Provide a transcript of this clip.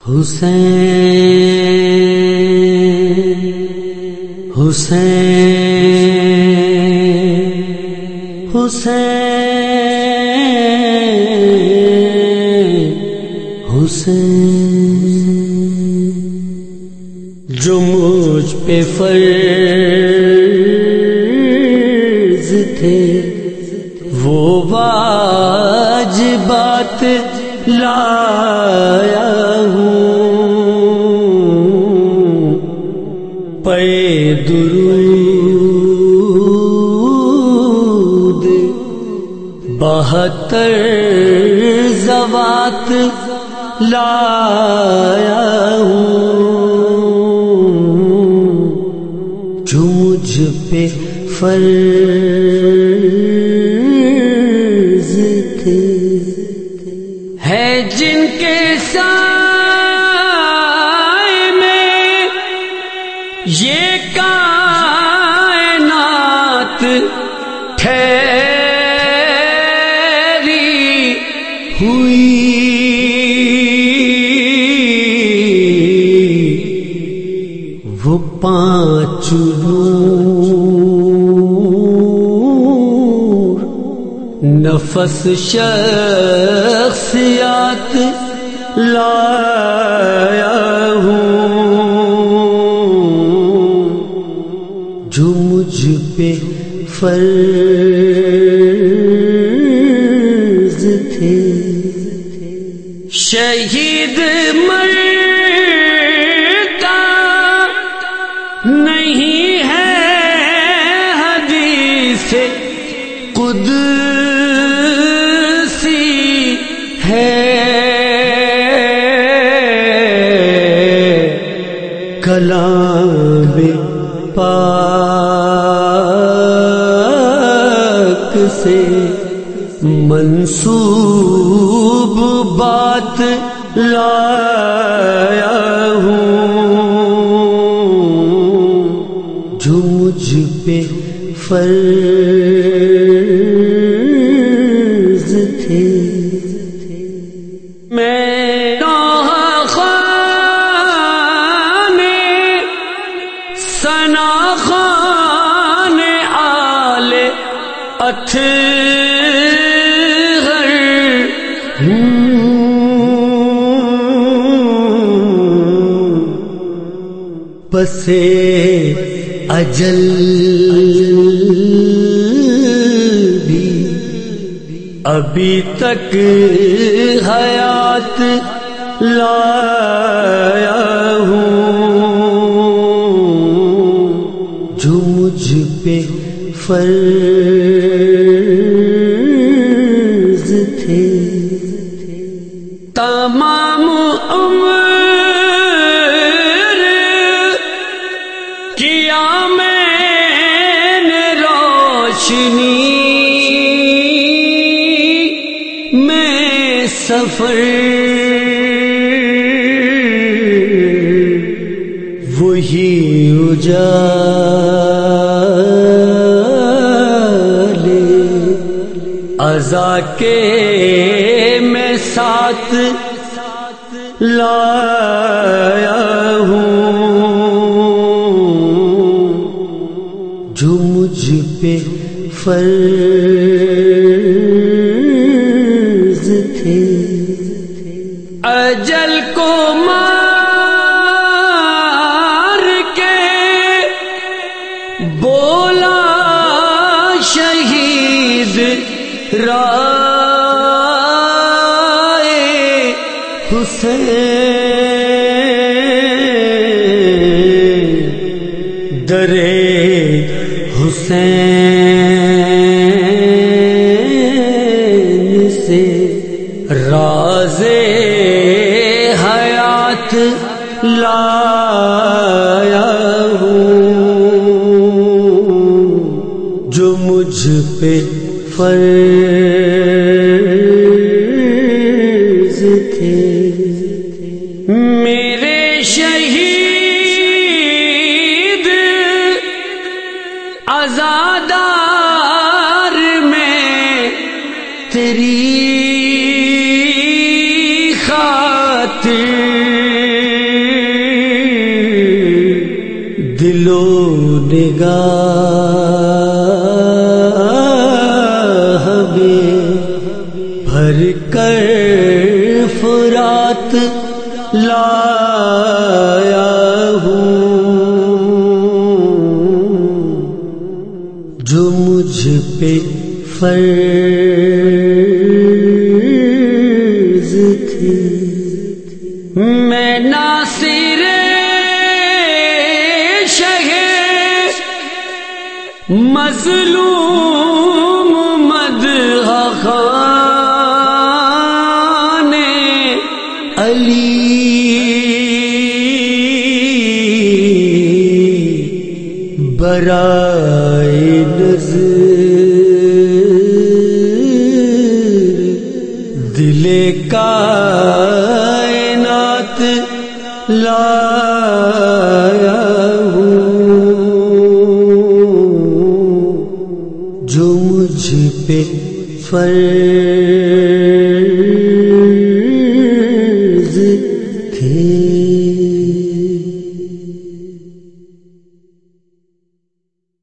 حسین حسین حسین حسین جو مجھ پہ فرض تھے وہ واجبات لایا پے درود بہتر زوات لایا جو مجھ پہ فرض تھے۔ ہے جن کے سائے ہوئی۔ وہ پانچ نور نفس شخصیات لایا ہوں۔ جو مجھ پہ فرض شہید مرتا نہیں ہے حدیث قدسی ہے۔ کلام پاک سے منسوب بات لایا ہوں جو مجھ پہ فرض تھے۔ میں خان سنا خان آل اتھ پسے اجل بھی۔ ابھی تک حیات لایا ہوں۔ جو مجھ پہ فرض تھے۔ روشنی میں سفر وہی اجالے ازا کے میں ساتھ لایا ہوں جو مجھ پہ فرض تھے۔ اجل کو مار کے بولا شہید رائے حسین۔ پہ فرض تھے۔ میرے شہید آزادار میں تری خاطر دلوں نگاہ بھر کر فرات لایا ہوں۔ جو مجھ پہ فرض تھی۔ میں ناصر شہ مظلوم علی برائے نظر۔ دل کائنات لایا ہوں۔ جو مجھ پہ فرض تھے